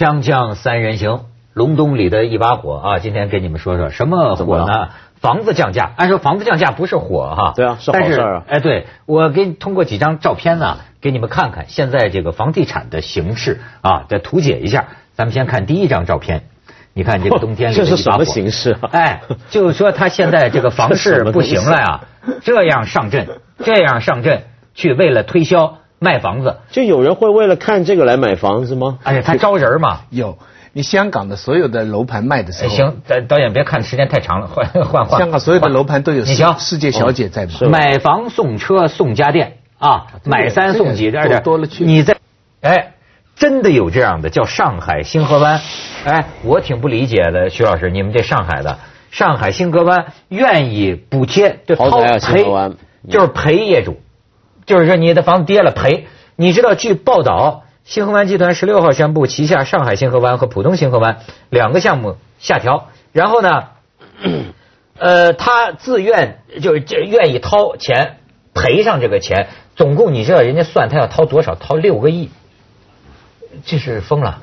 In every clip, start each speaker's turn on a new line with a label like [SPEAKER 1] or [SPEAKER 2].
[SPEAKER 1] 锵锵三人行，隆冬里的一把火啊！今天给你们说说什么火呢？房子降价，按说房子降价不是火哈，
[SPEAKER 2] 对啊是好
[SPEAKER 1] 但
[SPEAKER 2] 事儿啊
[SPEAKER 1] 哎，对我给你通过几张照片呢，给你们看看现在这个房地产的形势啊，再图解一下。咱们先看第一张照片，你看这个冬天里的
[SPEAKER 2] 这是什么形势啊
[SPEAKER 1] 哎，就是说他现在这个房市 不行了呀，这样上阵，这样上阵，去为了推销卖房子，
[SPEAKER 2] 就有人会为了看这个来买房子吗？
[SPEAKER 1] 而且他招人嘛。
[SPEAKER 3] 有，你香港的所有的楼盘卖的时候，
[SPEAKER 1] 哎行，导导演别看时间太长了，换换换。
[SPEAKER 3] 香港所有的楼盘都有世，世界小姐在买。
[SPEAKER 1] 房送车送家电啊，买三送几，
[SPEAKER 3] 这个
[SPEAKER 1] 这点
[SPEAKER 3] 多了去。了
[SPEAKER 1] 你在，哎，真的有这样的叫上海星河湾，哎，我挺不理解的，徐老师，你们这上海的。上海星河湾愿意补贴，就掏
[SPEAKER 2] 豪宅啊星
[SPEAKER 1] 赔
[SPEAKER 2] 河湾，
[SPEAKER 1] 就是赔业主，就是说你的房子跌了赔。你知道，据报道，星河湾集团十六号宣布，旗下上海星河湾和浦东星河湾两个项目下调，然后呢，呃，他自愿就是这愿意掏钱赔上这个钱，总共你知道人家算他要掏多少？掏六个亿，这是疯了。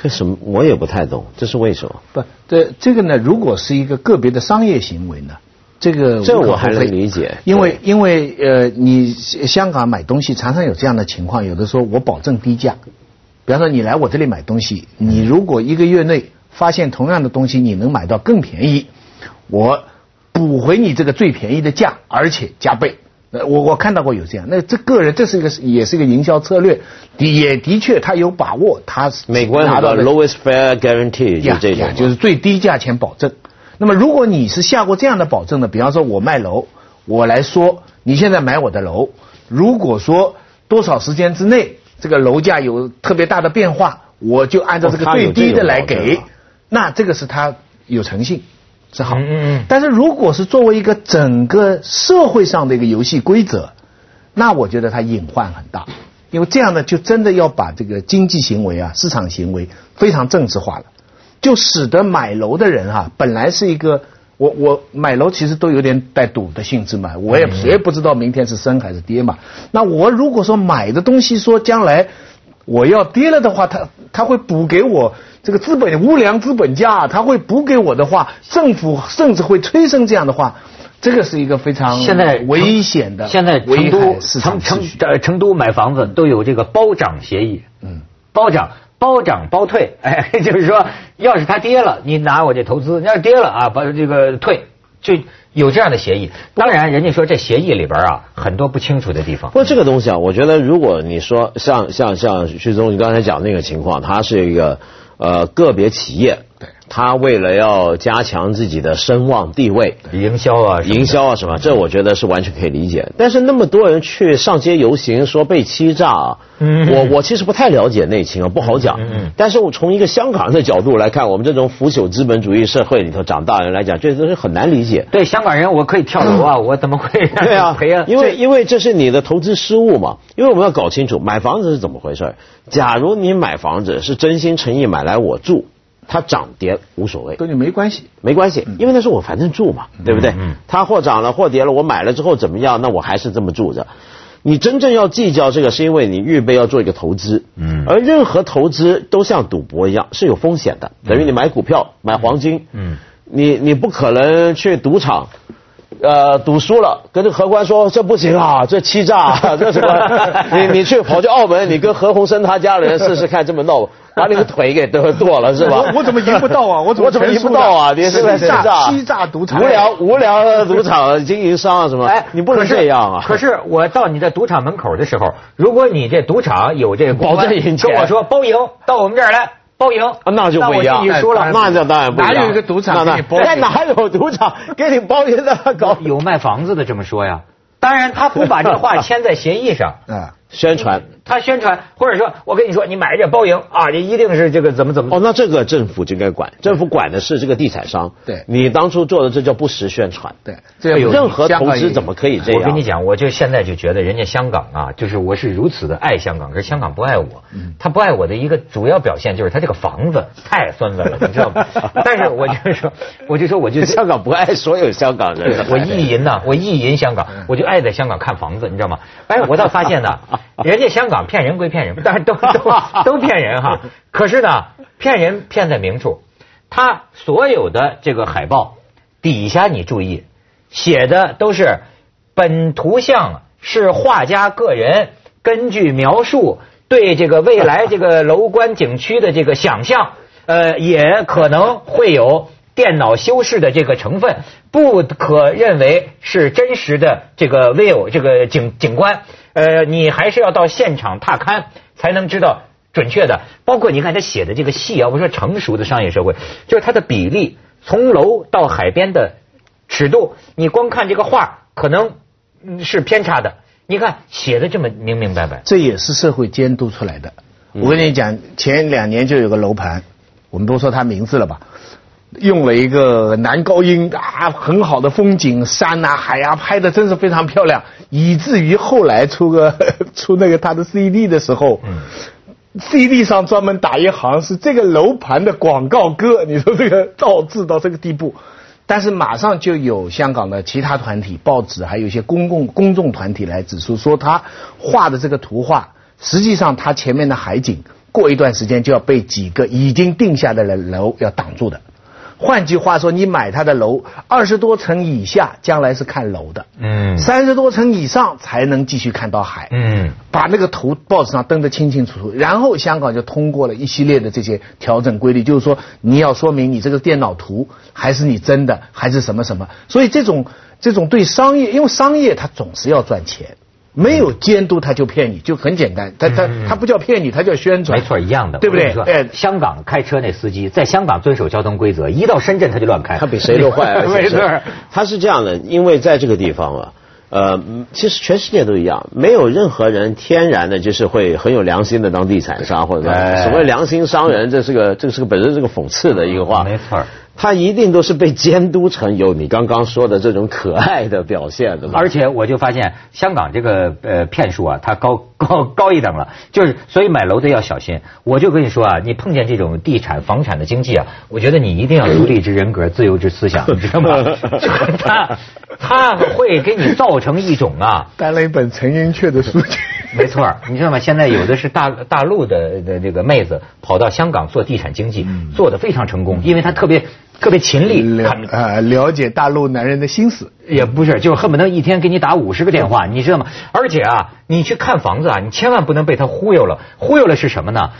[SPEAKER 2] 这什么？我也不太懂，这是为什么？
[SPEAKER 3] 不，这这个呢，如果是一个个别的商业行为呢，这个
[SPEAKER 2] 这我还
[SPEAKER 3] 无可厚非
[SPEAKER 2] 能理解
[SPEAKER 3] 因为因为呃，你香港买东西常常有这样的情况，有的时候我保证低价，比方说你来我这里买东西，你如果一个月内发现同样的东西你能买到更便宜，我补回你这个最便宜的价，而且加倍。呃，我我看到过有这样，那这个人这是一个也是一个营销策略，的也的确他有把握，他
[SPEAKER 2] 美国那个
[SPEAKER 3] 拿到
[SPEAKER 2] lowest fair guarantee 就这种嘛，
[SPEAKER 3] 呀就是最低价钱保证。那么如果你是下过这样的保证的，比方说我卖楼，我来说你现在买我的楼，如果说多少时间之内这个楼价有特别大的变化，我就按照这个最低的来给那这个是他有诚信。是好，
[SPEAKER 1] 嗯嗯嗯。
[SPEAKER 3] 但是如果是作为一个整个社会上的一个游戏规则，那我觉得它隐患很大，因为这样呢，就真的要把这个经济行为啊、市场行为非常政治化了，就使得买楼的人哈、本来是一个我我买楼其实都有点带赌的性质嘛，我也谁也不知道明天是升还是跌嘛。那我如果说买的东西说将来我要跌了的话，他他会补给我这个资本无良资本家，他会补给我的话，政府甚至会催生这样的话。这个是一个非常
[SPEAKER 1] 现在
[SPEAKER 3] 危险的，
[SPEAKER 1] 现在成都成成
[SPEAKER 3] 秩序。
[SPEAKER 1] 呃成都买房子都有这个包涨协议，
[SPEAKER 3] 嗯，
[SPEAKER 1] 包涨包涨包退，哎，就是说，要是它跌了，你拿我这投资；要是跌了啊，把这个退，就有这样的协议。当然，人家说这协议里边啊很多不清楚的地方
[SPEAKER 2] 不。过这个东西啊，我觉得如果你说像像像徐总你刚才讲那个情况，它是一个呃个别企业，
[SPEAKER 3] 对，
[SPEAKER 2] 他为了要加强自己的声望地位。
[SPEAKER 1] 营销啊，
[SPEAKER 2] 营销啊什么，这我觉得是完全可以理解。但是那么多人去上街游行说被欺诈啊，
[SPEAKER 1] 嗯
[SPEAKER 2] 我我其实不太了解内情啊，不好讲。
[SPEAKER 1] 嗯嗯
[SPEAKER 2] 但是我从一个香港人的角度来看，我们这种腐朽资本主义社会里头长大的人来讲，这都是很难理解。
[SPEAKER 1] 对香港人，我可以跳楼啊，我怎么会
[SPEAKER 2] 对啊，
[SPEAKER 1] 赔啊？
[SPEAKER 2] 因为因为这是你的投资失误嘛。因为我们要搞清楚买房子是怎么回事假如你买房子是真心诚意买来我住，它涨跌无所谓。
[SPEAKER 3] 跟你没关系。
[SPEAKER 2] 没关系，因为那是我反正住嘛，对不对？
[SPEAKER 1] 嗯
[SPEAKER 2] 它或涨了或跌了，我买了之后怎么样？那我还是这么住着。你真正要计较这个，是因为你预备要做一个投资，
[SPEAKER 1] 嗯
[SPEAKER 2] 而任何投资都像赌博一样是有风险的，等于你买股票、买黄金，
[SPEAKER 1] 嗯
[SPEAKER 2] 你你不可能去赌场。呃，赌输了，跟这荷官说这不行啊，这欺诈、啊，这什么？你你去跑去澳门，你跟何鸿燊他家的人试试看，这么闹，把你的腿给剁剁了是吧？
[SPEAKER 3] 我我怎么赢不到啊我怎么
[SPEAKER 2] 我怎么赢不到啊？你是在欺
[SPEAKER 3] 欺诈
[SPEAKER 2] 诈
[SPEAKER 3] 欺诈赌场
[SPEAKER 2] 无聊无聊的赌场经营商啊什么？
[SPEAKER 1] 哎，
[SPEAKER 2] 你不能这样啊！
[SPEAKER 1] 可是我到你的赌场门口的时候，如果你这赌场有这个
[SPEAKER 2] 保证赢钱
[SPEAKER 1] 跟我说包赢，到我们这儿来包赢，
[SPEAKER 2] 啊那就不一样
[SPEAKER 1] 那我进去输了
[SPEAKER 3] 哎。
[SPEAKER 2] 那这当然不一样。
[SPEAKER 3] 哪有一个赌场
[SPEAKER 2] 那那
[SPEAKER 3] 给你包赢
[SPEAKER 2] 哎哪有赌场给你包赢的搞
[SPEAKER 1] 有卖房子的这么说呀？当然，他不把这话 签在协议上，
[SPEAKER 3] 嗯，
[SPEAKER 2] 宣传？
[SPEAKER 1] 他宣传或者说我跟你说，你买这包赢啊，这一定是这个怎么怎么
[SPEAKER 2] 哦，那这个政府就应该管，政府管的是这个地产商。
[SPEAKER 3] 对
[SPEAKER 2] 你当初做的这叫不实宣传。
[SPEAKER 3] 对，这
[SPEAKER 2] 有任何投资怎么可以这样？
[SPEAKER 1] 我跟你讲，我就现在就觉得人家香港啊，就是我是如此的爱香港，可是香港不爱我。他不爱我的一个主要表现就是他这个房子太酸了，你知道吗？但是我就说，我就说，我就
[SPEAKER 2] 香港不爱所有香港人。
[SPEAKER 1] 我意淫呐，我意淫香港，我就爱在香港看房子，你知道吗？哎，我倒发现呢，人家香港。港骗人归骗人，但是都都都骗人哈。可是呢，骗人骗在明处，他所有的这个海报底下你注意写的都是本图像是画家个人根据描述对这个未来这个楼观景区的这个想象，呃，也可能会有。电脑修饰的这个成分不可认为是真实的这个 view 这个景景观，呃，你还是要到现场踏勘才能知道准确的。包括你看他写的这个戏啊，我说成熟的商业社会，就是它的比例从楼到海边的尺度，你光看这个画可能是偏差的。你看写的这么明明白白，
[SPEAKER 3] 这也是社会监督出来的。我跟你讲，前两年就有个楼盘，我们都说他名字了吧。用了一个男高音啊，很好的风景，山呐海呀，拍的真是非常漂亮，以至于后来出个 出那个他的 CD 的时候，CD 上专门打一行是这个楼盘的广告歌，你说这个造字到这个地步，但是马上就有香港的其他团体、报纸，还有一些公共公众团体来指出，说他画的这个图画，实际上他前面的海景，过一段时间就要被几个已经定下的楼要挡住的。换句话说，你买他的楼二十多层以下，将来是看楼的；嗯，三十多层以上才能继续看到海。嗯，把那个图报纸上登得清清楚楚，然后香港就通过了一系列的这些调整规律，就是说你要说明你这个电脑图还是你真的，还是什么什么。所以这种这种对商业，因为商业它总是要赚钱。没有监督他就骗你，就很简单。他他他不叫骗你，他叫宣传。
[SPEAKER 1] 没错，一样的，
[SPEAKER 3] 对不对？
[SPEAKER 1] 哎，香港开车那司机在香港遵守交通规则，一到深圳他就乱开。
[SPEAKER 2] 他比谁都坏。
[SPEAKER 1] 没错，
[SPEAKER 2] 他是这样的，因为在这个地方啊，呃，其实全世界都一样，没有任何人天然的就是会很有良心的当地产商或者所谓良心商人，这是个这是个本身是个讽刺的一个话。
[SPEAKER 1] 没错。
[SPEAKER 2] 他一定都是被监督成有你刚刚说的这种可爱的表现的。
[SPEAKER 1] 而且我就发现香港这个呃骗术啊，它高 高高一等了，就是所以买楼的要小心。我就跟你说啊，你碰见这种地产房产的经济啊，我觉得你一定要独立之人格、自由之思想，你知道吗？他他会给你造成一种啊，
[SPEAKER 3] 带了一本陈寅恪的书籍。
[SPEAKER 1] 没错，你知道吗？现在有的是大大陆的的这个妹子跑到香港做地产经济，做的非常成功，因为她特别。特别勤力，
[SPEAKER 3] 了啊，了解大陆男人的心思，
[SPEAKER 1] 也不是，就是恨不得一天给你打五十个电话，你知道吗？而且啊，你去看房子啊，你千万不能被他忽悠了。忽悠了是什么呢？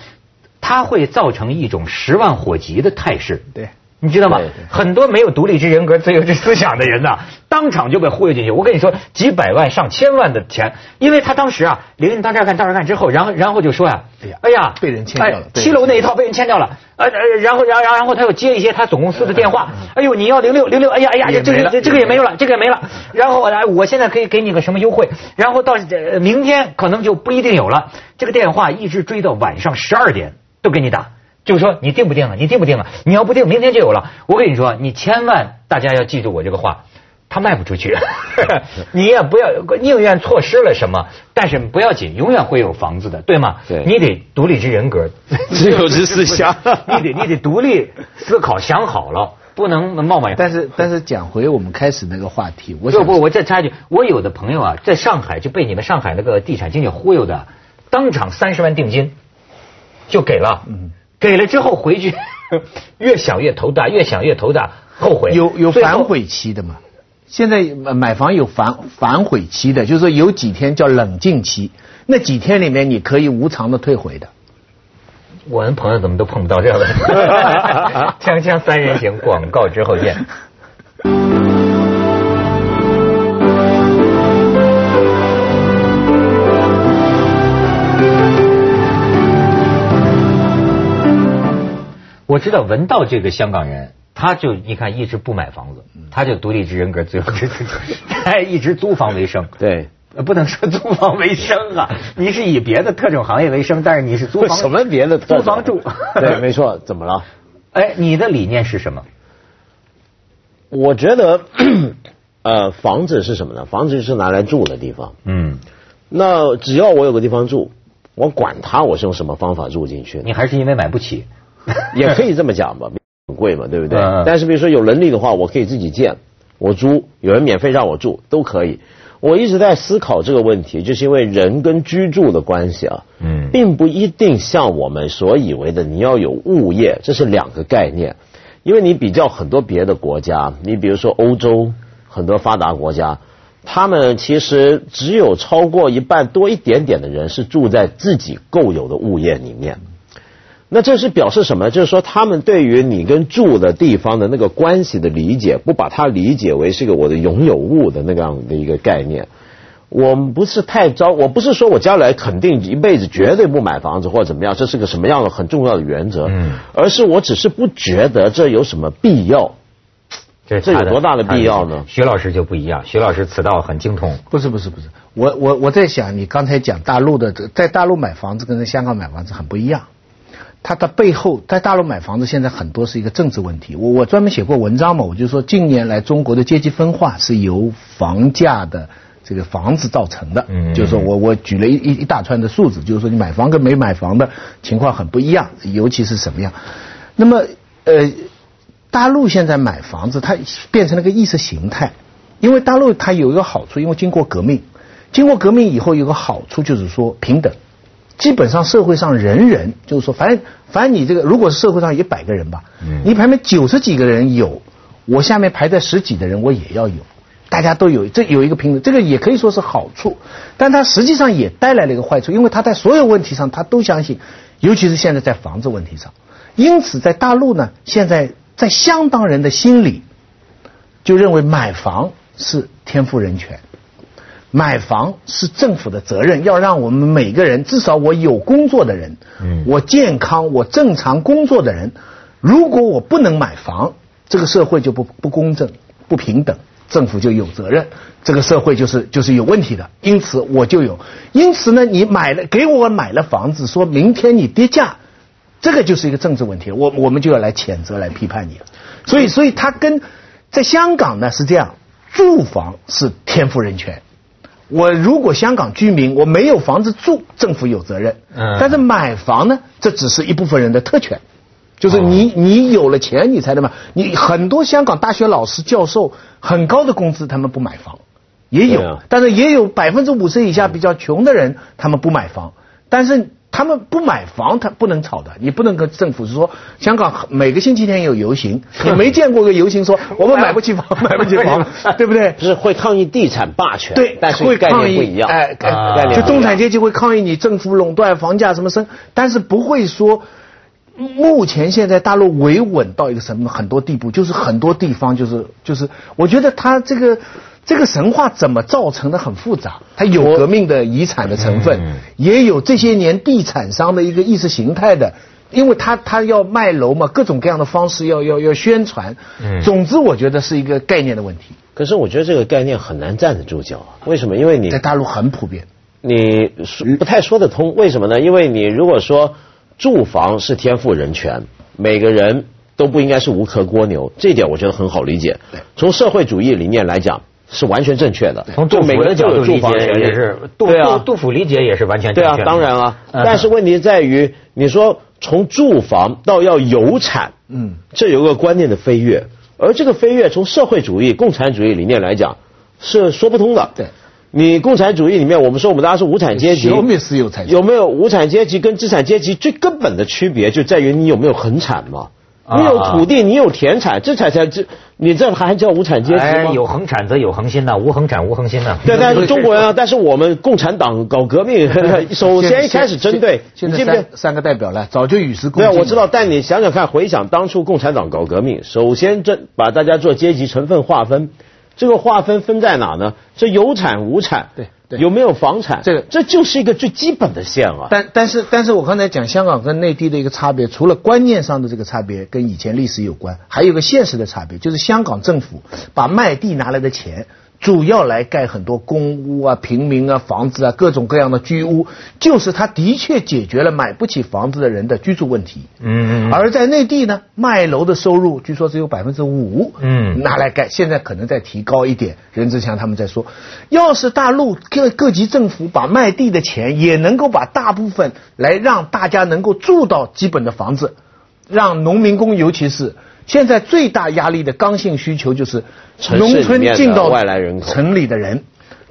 [SPEAKER 1] 他会造成一种十万火急的态势。
[SPEAKER 3] 对。
[SPEAKER 1] 你知道吗？很多没有独立之人格、自由之思想的人呐，当场就被忽悠进去。我跟你说，几百万、上千万的钱，因为他当时啊，领你到这儿干，到这儿干之后，然后然后就说呀，哎呀，
[SPEAKER 3] 被人签掉了，
[SPEAKER 1] 七楼那一套被人签掉了，呃呃，然后然后然后他又接一些他总公司的电话，哎呦，你要零六零六，哎呀哎呀，这个这个也没有了，这个也没了。然后来，我现在可以给你个什么优惠？然后到明天可能就不一定有了。这个电话一直追到晚上十二点都给你打。就是说，你定不定了？你定不定了？你要不定，明天就有了。我跟你说，你千万大家要记住我这个话，他卖不出去，你也不要宁愿错失了什么，但是不要紧，永远会有房子的，对吗？
[SPEAKER 2] 对，
[SPEAKER 1] 你得独立之人格，
[SPEAKER 2] 自由之思想，
[SPEAKER 1] 你得你得独立思考，想好了，不能冒昧。
[SPEAKER 3] 但是但是讲回我们开始那个话题，
[SPEAKER 1] 我不不，我再插一句，我有的朋友啊，在上海就被你们上海那个地产经纪忽悠的，当场三十万定金就给了。嗯。给了之后回去，越想越头大，越想越头大，后悔。
[SPEAKER 3] 有有反悔期的嘛？现在买房有反反悔期的，就是说有几天叫冷静期，那几天里面你可以无偿的退回的。
[SPEAKER 1] 我们朋友怎么都碰不到这个？锵锵三人行，广告之后见。我知道文道这个香港人，他就你看一直不买房子，他就独立之人格，最后他一直租房为生。
[SPEAKER 2] 对，
[SPEAKER 1] 不能说租房为生啊，你是以别的特种行业为生，但是你是租房
[SPEAKER 2] 什么别的
[SPEAKER 1] 租房住？
[SPEAKER 2] 对，没错。怎么了？
[SPEAKER 1] 哎，你的理念是什么？
[SPEAKER 2] 我觉得，呃，房子是什么呢？房子是拿来住的地方。嗯。那只要我有个地方住，我管他我是用什么方法住进去。
[SPEAKER 1] 你还是因为买不起。
[SPEAKER 2] 也可以这么讲吧，很贵嘛，对不对？但是比如说有能力的话，我可以自己建，我租，有人免费让我住，都可以。我一直在思考这个问题，就是因为人跟居住的关系啊，
[SPEAKER 1] 嗯
[SPEAKER 2] 并不一定像我们所以为的你要有物业，这是两个概念。因为你比较很多别的国家，你比如说欧洲很多发达国家，他们其实只有超过一半多一点点的人是住在自己购有的物业里面。那这是表示什么？就是说，他们对于你跟住的地方的那个关系的理解，不把它理解为是一个我的拥有物的那个样的一个概念。我们不是太招，我不是说我将来肯定一辈子绝对不买房子或者怎么样，这是个什么样的很重要的原则。
[SPEAKER 1] 嗯
[SPEAKER 2] 而是我只是不觉得这有什么必要。
[SPEAKER 1] 这
[SPEAKER 2] 这有多大的必要呢
[SPEAKER 1] 徐老师就不一样，徐老师此道很精通。
[SPEAKER 3] 不是不是不是，我我我在想，你刚才讲大陆的，在大陆买房子跟在香港买房子很不一样。它的背后，在大陆买房子现在很多是一个政治问题。我我专门写过文章嘛，我就说近年来中国的阶级分化是由房价的这个房子造成的。
[SPEAKER 1] 嗯
[SPEAKER 3] 就是说我我举了一一一大串的数字，就是说你买房跟没买房的情况很不一样，尤其是什么样。那么呃，大陆现在买房子，它变成了个意识形态。因为大陆它有一个好处，因为经过革命，经过革命以后有个好处就是说平等，基本上社会上人人就是说，反正反正你这个如果是社会上一百个人吧，
[SPEAKER 1] 嗯。
[SPEAKER 3] 你排名九十几个人有，我下面排在十几的人我也要有，大家都有，这有一个平等，这个也可以说是好处，但它实际上也带来了一个坏处，因为他在所有问题上他都相信，尤其是现在在房子问题上，因此在大陆呢，现在在相当人的心里。就认为买房是天赋人权，买房是政府的责任，要让我们每个人，至少我有工作的人，
[SPEAKER 1] 嗯
[SPEAKER 3] 我健康、我正常工作的人，如果我不能买房，这个社会就不不公正、不平等，政府就有责任，这个社会就是就是有问题的。因此我就有，因此呢，你买了给我买了房子，说明天你跌价，这个就是一个政治问题，我我们就要来谴责、来批判你了。所以，所以他跟在香港呢是这样，住房是天赋人权。我如果香港居民我没有房子住，政府有责任。
[SPEAKER 1] 嗯
[SPEAKER 3] 但是买房呢，这只是一部分人的特权，就是你你有了钱你才能买。你很多香港大学老师、教授很高的工资，他们不买房，也有，
[SPEAKER 2] 啊
[SPEAKER 3] 但是也有百分之五十以下比较穷的人，他们不买房，但是。他们不买房，他不能吵的。你不能跟政府说，香港每个星期天有游行，你没见过个游行说 我们买不起房，买不起房，对不对？
[SPEAKER 2] 是会抗议地产霸权，
[SPEAKER 3] 对，
[SPEAKER 2] 但是
[SPEAKER 3] 会
[SPEAKER 2] 概
[SPEAKER 3] 抗议
[SPEAKER 2] 念不一样，
[SPEAKER 3] 哎，概
[SPEAKER 1] 啊
[SPEAKER 2] 概念不一样
[SPEAKER 3] 就中产阶级会抗议你政府垄断房价什么升，但是不会说。目前现在大陆维稳到一个什么很多地步，就是很多地方就是就是，我觉得他这个这个神话怎么造成的很复杂，它有革命的遗产的成分，
[SPEAKER 1] 嗯
[SPEAKER 3] 也有这些年地产商的一个意识形态的，因为他他要卖楼嘛，各种各样的方式要要要宣传，
[SPEAKER 1] 嗯
[SPEAKER 3] 总之我觉得是一个概念的问题，
[SPEAKER 2] 可是我觉得这个概念很难站得住脚啊，为什么？因为你
[SPEAKER 3] 在大陆很普遍。
[SPEAKER 2] 你说不太说得通，为什么呢？因为你如果说住房是天赋人权，每个人都不应该是无壳蜗牛，这一点我觉得很好理解
[SPEAKER 3] 对。
[SPEAKER 2] 从社会主义理念来讲，是完全正确的。
[SPEAKER 1] 从杜甫的角度理解
[SPEAKER 2] 房
[SPEAKER 1] 也是，杜
[SPEAKER 2] 对啊
[SPEAKER 1] 杜杜甫理解也是完全
[SPEAKER 2] 对啊
[SPEAKER 1] 正确，的
[SPEAKER 2] 当然了。
[SPEAKER 1] 嗯
[SPEAKER 2] 但是问题在于，你说从住房到要有产，
[SPEAKER 3] 嗯，
[SPEAKER 2] 这有个观念的飞跃，而这个飞跃从社会主义、共产主义理念来讲是说不通的。
[SPEAKER 3] 对。
[SPEAKER 2] 你共产主义里面，我们说我们大家是无产阶级，
[SPEAKER 3] 有财产
[SPEAKER 2] 有没有无产阶级跟资产阶级最根本的区别就在于你有没有恒产嘛？
[SPEAKER 1] 啊
[SPEAKER 2] 你有土地，你有田产，这才才这，你这还叫无产阶级？
[SPEAKER 1] 有恒产则有恒心呐，无恒产无恒心呐。
[SPEAKER 2] 对，但是 中国人啊，但是我们共产党搞革命，首先一开始针对，
[SPEAKER 3] 现在三三个代表了，早就与时共进对。
[SPEAKER 2] 我知道，但你想想看，回想当初共产党搞革命，首先这把大家做阶级成分划分，这个划分分在哪呢？这有产无产，
[SPEAKER 3] 对对
[SPEAKER 2] 有没有房产？
[SPEAKER 3] 这个
[SPEAKER 2] 这就是一个最基本的线啊。
[SPEAKER 3] 但但是但是我刚才讲香港跟内地的一个差别，除了观念上的这个差别跟以前历史有关，还有一个现实的差别，就是香港政府把卖地拿来的钱。主要来盖很多公屋啊、平民啊、房子啊、各种各样的居屋，就是它的确解决了买不起房子的人的居住问题。
[SPEAKER 1] 嗯嗯
[SPEAKER 3] 而在内地呢，卖楼的收入据说只有百分之五，
[SPEAKER 1] 嗯
[SPEAKER 3] 拿来盖，现在可能再提高一点。任志强他们在说，要是大陆各各级政府把卖地的钱也能够把大部分来让大家能够住到基本的房子，让农民工尤其是现在最大压力的刚性需求就是农村进到
[SPEAKER 2] 外来人口
[SPEAKER 3] 城里的人。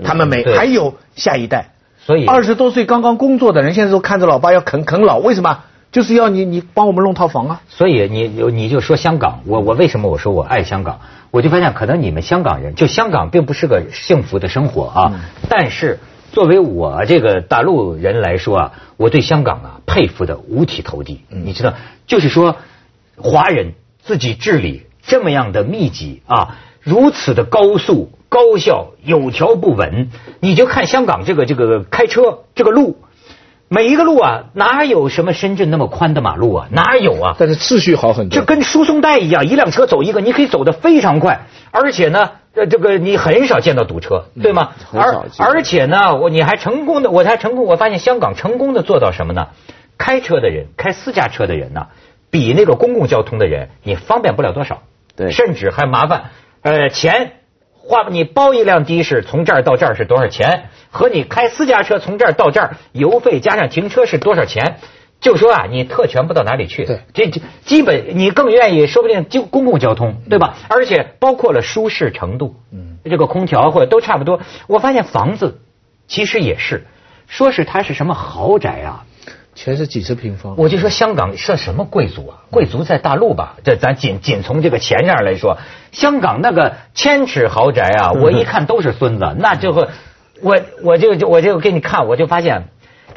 [SPEAKER 3] 他们没，还有下一代。
[SPEAKER 1] 所以
[SPEAKER 3] 二十多岁刚刚工作的人，现在都看着老爸要啃啃老，为什么？就是要你你帮我们弄套房啊。
[SPEAKER 1] 所以你你就说香港，我我为什么我说我爱香港？我就发现可能你们香港人，就香港并不是个幸福的生活啊。但是作为我这个大陆人来说啊，我对香港啊佩服的五体投地。你知道，就是说华人自己治理这么样的密集啊，如此的高速、高效、有条不紊，你就看香港这个这个开车这个路。每一个路啊，哪有什么深圳那么宽的马路啊？哪有啊？
[SPEAKER 3] 但是秩序好很多。
[SPEAKER 1] 就跟输送带一样，一辆车走一个，你可以走得非常快，而且呢，呃，这个你很少见到堵车，对吗？而而且呢，我你还成功的，我才成功，我发现香港成功的做到什么呢？开车的人，开私家车的人呢，比那个公共交通的人，你方便不了多少，
[SPEAKER 2] 对
[SPEAKER 1] 甚至还麻烦，呃，钱。花你包一辆的士从这儿到这儿是多少钱？和你开私家车从这儿到这儿油费加上停车是多少钱？就说啊，你特权不到哪里去。
[SPEAKER 3] 对
[SPEAKER 1] 这这基本你更愿意，说不定就公共交通，对吧？而且包括了舒适程度，嗯，这个空调或者都差不多。我发现房子其实也是，说是它是什么豪宅啊，
[SPEAKER 3] 全是几十平方。
[SPEAKER 1] 我就说香港算什么贵族啊？贵族在大陆吧，这咱仅仅从这个钱上来说，香港那个千尺豪宅啊，我一看都是孙子，那就会，我我就就我就给你看，我就发现，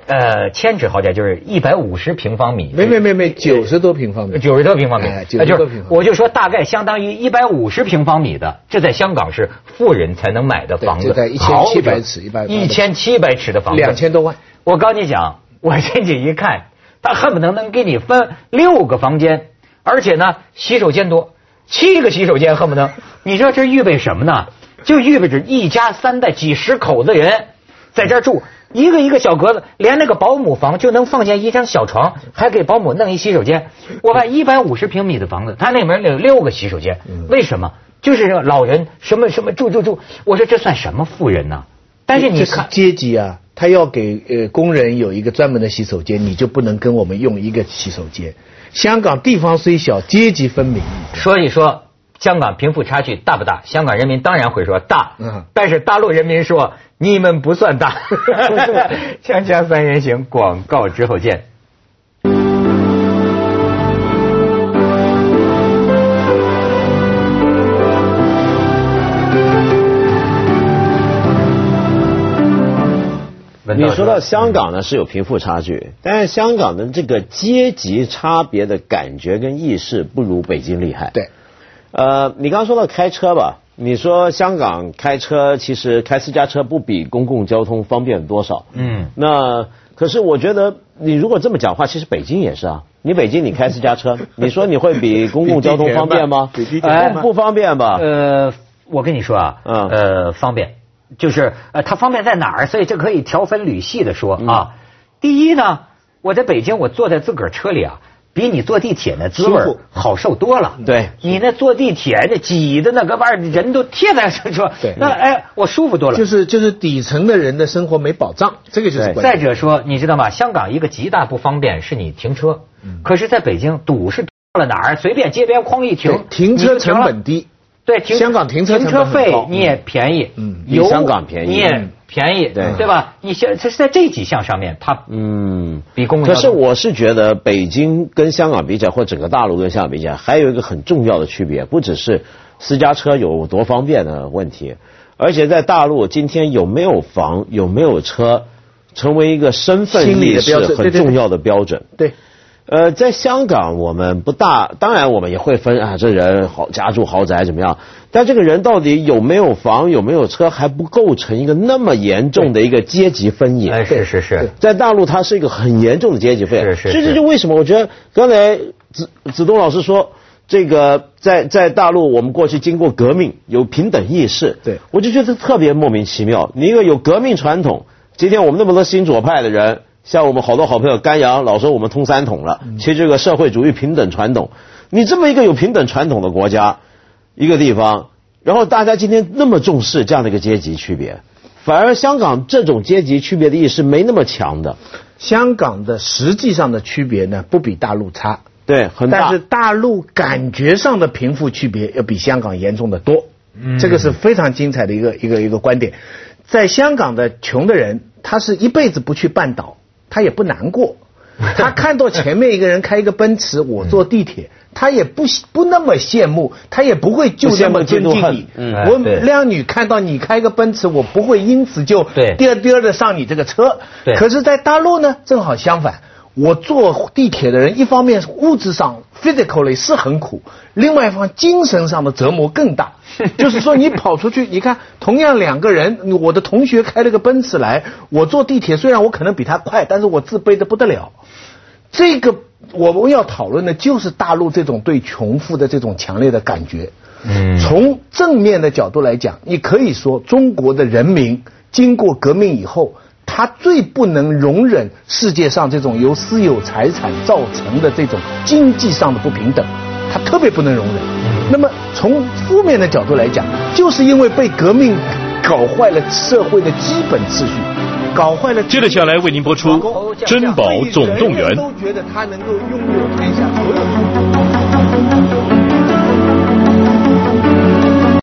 [SPEAKER 1] 呃，千尺豪宅就是一百五十平方米，
[SPEAKER 3] 没没没没，九十多平方米。
[SPEAKER 1] 九十多平方米，
[SPEAKER 3] 哎
[SPEAKER 1] 那就
[SPEAKER 3] 90多平方
[SPEAKER 1] 我就说大概相当于一百五十平方米的，这在香港是富人才能买的房子，
[SPEAKER 3] 对就在1700尺180
[SPEAKER 1] 一千七百尺的房子，
[SPEAKER 3] 两千多万。
[SPEAKER 1] 我告诉你讲，我进去一看，他恨不能能给你分六个房间，而且呢，洗手间多，七个洗手间恨不能。你知道这预备什么呢？就预备着一家三代几十口子人在这儿住，一个一个小格子，连那个保姆房就能放下一张小床，还给保姆弄一洗手间。我看一百五十平米的房子，他那门有六个洗手间，为什么？就是老人什么什么住住住，我说这算什么富人呢？但是你看，
[SPEAKER 3] 阶级啊，他要给呃工人有一个专门的洗手间，你就不能跟我们用一个洗手间。香港地方虽小，阶级分明。
[SPEAKER 1] 说一说香港贫富差距大不大？香港人民当然会说大，
[SPEAKER 3] 嗯
[SPEAKER 1] 但是大陆人民说你们不算大。锵锵三人行，广告之后见。
[SPEAKER 2] 你说到香港呢是有贫富差距，但是香港的这个阶级差别的感觉跟意识不如北京厉害。
[SPEAKER 3] 对，
[SPEAKER 2] 呃，你刚刚说到开车吧，你说香港开车其实开私家车不比公共交通方便多少？
[SPEAKER 1] 嗯，
[SPEAKER 2] 那可是我觉得你如果这么讲话，其实北京也是啊。你北京你开私家车，你说你会比公共交通方便吗？哎，
[SPEAKER 3] 慢
[SPEAKER 2] 不方便吧？
[SPEAKER 1] 呃，我跟你说啊，
[SPEAKER 2] 嗯
[SPEAKER 1] 呃，方便，就是呃，它方便在哪儿？所以这可以条分缕析的说
[SPEAKER 2] 嗯
[SPEAKER 1] 啊。第一呢，我在北京，我坐在自个儿车里啊。比你坐地铁那滋味好受多了。
[SPEAKER 2] 对
[SPEAKER 1] 你那坐地铁那挤的那个玩意儿，人都贴在上说，
[SPEAKER 3] 对
[SPEAKER 1] 那哎，我舒服多了。
[SPEAKER 3] 就是就是底层的人的生活没保障，这个就是关键。
[SPEAKER 1] 再者说，你知道吗？香港一个极大不方便是你停车，
[SPEAKER 3] 嗯
[SPEAKER 1] 可是在北京堵是堵到了哪儿，随便街边哐一停
[SPEAKER 3] 对，停车成本低。
[SPEAKER 1] 对，停
[SPEAKER 3] 香港停车
[SPEAKER 1] 停车费你也便宜，
[SPEAKER 3] 嗯。
[SPEAKER 1] 油
[SPEAKER 2] 比香港便宜。
[SPEAKER 1] 你也
[SPEAKER 2] 嗯。
[SPEAKER 1] 便宜，
[SPEAKER 2] 对。
[SPEAKER 1] 对吧？你现这是在这几项上面，它
[SPEAKER 2] 嗯，
[SPEAKER 1] 比公共
[SPEAKER 2] 可是我是觉得北京跟香港比起来，或整个大陆跟香港比起来，还有一个很重要的区别，不只是私家车有多方便的问题，而且在大陆今天有没有房、有没有车，成为一个身份
[SPEAKER 3] 心理
[SPEAKER 2] 意识
[SPEAKER 3] 的标准对对对。
[SPEAKER 2] 很重要的标准。
[SPEAKER 3] 对，
[SPEAKER 2] 呃，在香港我们不大，当然我们也会分啊，这人好家住豪宅怎么样？但这个人到底有没有房、有没有车，还不构成一个那么严重的一个阶级分野。
[SPEAKER 1] 哎，是是是，
[SPEAKER 2] 在大陆，它是一个很严重的阶级分野。
[SPEAKER 1] 是是
[SPEAKER 2] 所以这就为什么我觉得刚才子子东老师说，这个在在大陆，我们过去经过革命，有平等意识。
[SPEAKER 3] 对
[SPEAKER 2] 我就觉得特别莫名其妙。你一个有革命传统，今天我们那么多新左派的人，像我们好多好朋友甘阳老说我们通三统了，其实这个社会主义平等传统，你这么一个有平等传统的国家，一个地方，然后大家今天那么重视这样的一个阶级区别。反而香港这种阶级区别的意识没那么强的，
[SPEAKER 3] 香港的实际上的区别呢，不比大陆差，
[SPEAKER 2] 对，很大。
[SPEAKER 3] 但是大陆感觉上的贫富区别要比香港严重的多。
[SPEAKER 1] 嗯
[SPEAKER 3] 这个是非常精彩的一个一个一个观点。在香港的穷的人，他是一辈子不去半岛，他也不难过。他看到前面一个人开一个奔驰，我坐地铁，他也不不那么羡慕，他也不会就这么尊敬你。我靓女看到你开个奔驰，我不会因此就颠颠的上你这个车。可是，在大陆呢，正好相反。我坐地铁的人，一方面物质上 physically 是很苦，另外一方精神上的折磨更大。就是说，你跑出去，你看，同样两个人，我的同学开了个奔驰来，我坐地铁，虽然我可能比他快，但是我自卑的不得了。这个我们要讨论的就是大陆这种对穷富的这种强烈的感觉。嗯，从正面的角度来讲，你可以说中国的人民经过革命以后。他最不能容忍世界上这种由私有财产造成的这种经济上的不平等，他特别不能容忍。那么从负面的角度来讲，就是因为被革命搞坏了社会的基本秩序，搞坏了。
[SPEAKER 4] 接着下来为您播出《珍宝总动员》。
[SPEAKER 3] 都觉得他能够拥有天下。